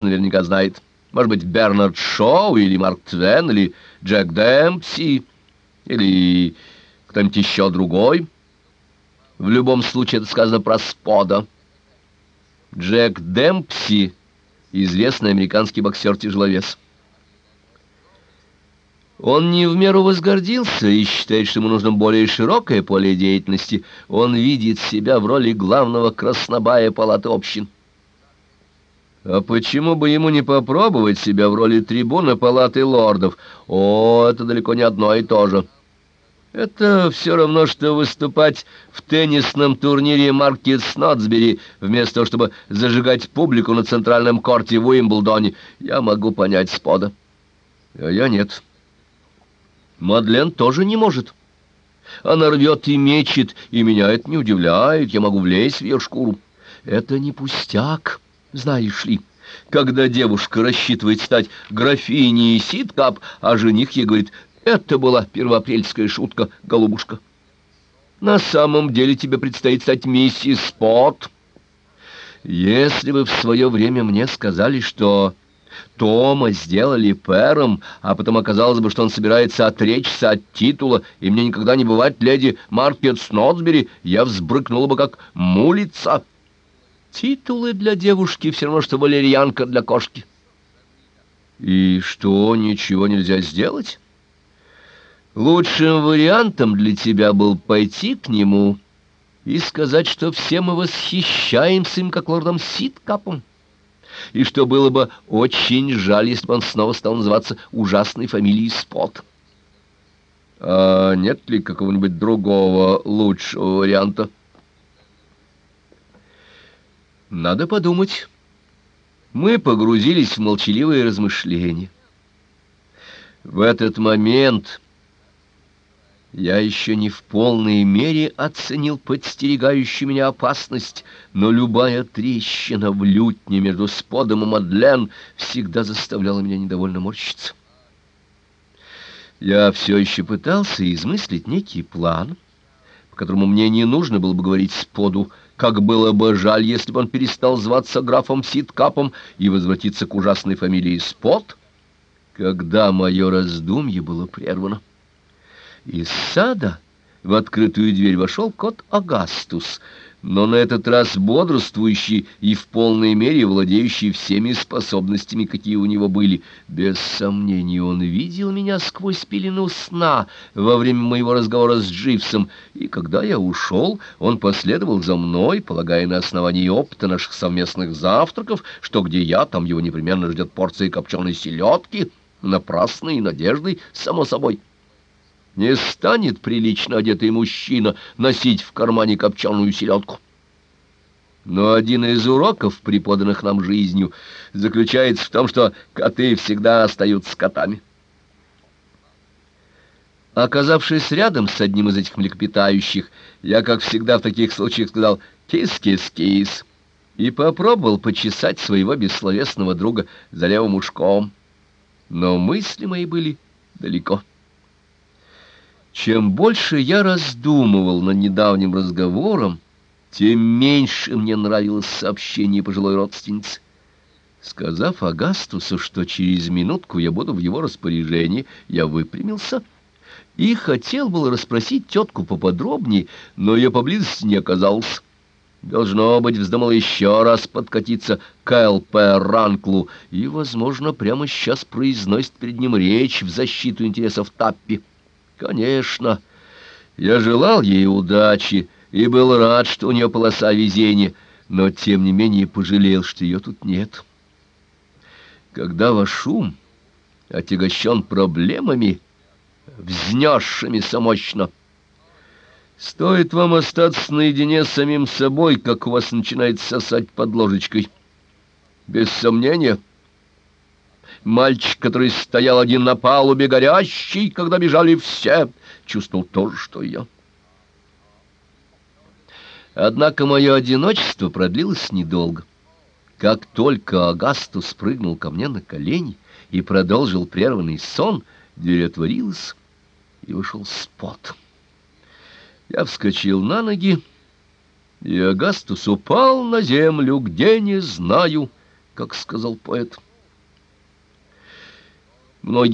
наверняка знает. Может быть, Бернард Шоу или Марк Твен или Джек Демпси или кто-нибудь еще другой. В любом случае это сказано про Спода. Джек Демпси — известный американский боксер-тяжеловес. Он не в меру возгордился и считает, что ему нужно более широкое поле деятельности. Он видит себя в роли главного краснобая палаты общин. А почему бы ему не попробовать себя в роли трибуна палаты лордов? О, это далеко не одно и то же. Это все равно, что выступать в теннисном турнире Маркет Снотсбери, вместо того, чтобы зажигать публику на центральном корте в Уимблдоне. Я могу понять Спода. А я нет. Мадлен тоже не может. Она рвет и мечет, и меня это не удивляет. Я могу влезть в ее шкуру. Это не пустяк, знаешь ли. Когда девушка рассчитывает стать графиней Ситкап, а жених ей говорит, это была первоапрельская шутка, голубушка. На самом деле тебе предстоит стать миссис Спот. Если бы в свое время мне сказали, что Тома сделали пэром, а потом оказалось бы, что он собирается отречься от титула, и мне никогда не бывать леди Маркет Снотсбери, я взбрыкнула бы как мулица. Титулы для девушки все равно, что валерьянка для кошки. И что, ничего нельзя сделать? Лучшим вариантом для тебя был пойти к нему и сказать, что все мы восхищаемся им, как лордом Ситкапом, и что было бы очень жаль, если бы он снова стал называться ужасной фамилией Спот. А нет ли какого-нибудь другого лучшего варианта? Надо подумать. Мы погрузились в молчаливые размышления. В этот момент я еще не в полной мере оценил подстерегающую меня опасность, но любая трещина в лютне между Сподом и Мадлен всегда заставляла меня недовольно морщиться. Я все еще пытался измыслить некий план, по которому мне не нужно было бы говорить Споду, как было бы жаль, если бы он перестал зваться графом Ситкапом и возвратиться к ужасной фамилии Спот, когда мое раздумье было прервано. Из сада в открытую дверь вошел кот Агастус, но на этот раз бодрствующий и в полной мере владеющий всеми способностями, какие у него были. Без сомнения, он видел меня сквозь пелену сна во время моего разговора с Дживсом, и когда я ушел, он последовал за мной, полагая на основании опыта наших совместных завтраков, что где я, там его непременно ждет порция копченой селедки, напрасной надеждой, само собой. Не станет прилично одетый мужчина носить в кармане копченую селедку. Но один из уроков, преподанных нам жизнью, заключается в том, что коты всегда остаются котами. Оказавшись рядом с одним из этих млекопитающих, я, как всегда в таких случаях, сказал «кис-кис-кис» и попробовал почесать своего бессловесного друга за левым ушком. Но мысли мои были далеко. Чем больше я раздумывал над недавним разговором, тем меньше мне нравилось сообщение пожилой родственницы. Сказав Агастусу, что через минутку я буду в его распоряжении, я выпрямился и хотел было расспросить тетку поподробнее, но ее поблизости не оказалось. Должно быть, вздумал еще раз подкатиться к ЛП Ранклу и, возможно, прямо сейчас произносит перед ним речь в защиту интересов Таппи. Конечно, я желал ей удачи и был рад, что у нее полоса везения, но тем не менее пожалел, что ее тут нет. Когда ваш ум отягощен проблемами, взнесшимися мощно, стоит вам остаться наедине с самим собой, как у вас начинает сосать под ложечкой. Без сомнения, — Мальчик, который стоял один на палубе, горящий, когда бежали все, чувствовал то же, что и я. Однако мое одиночество продлилось недолго. Как только Агастус прыгнул ко мне на колени и продолжил прерванный сон, дверь отворилась, и вышел спот. Я вскочил на ноги, и Агастус упал на землю, где не знаю, как сказал поэт. Lôi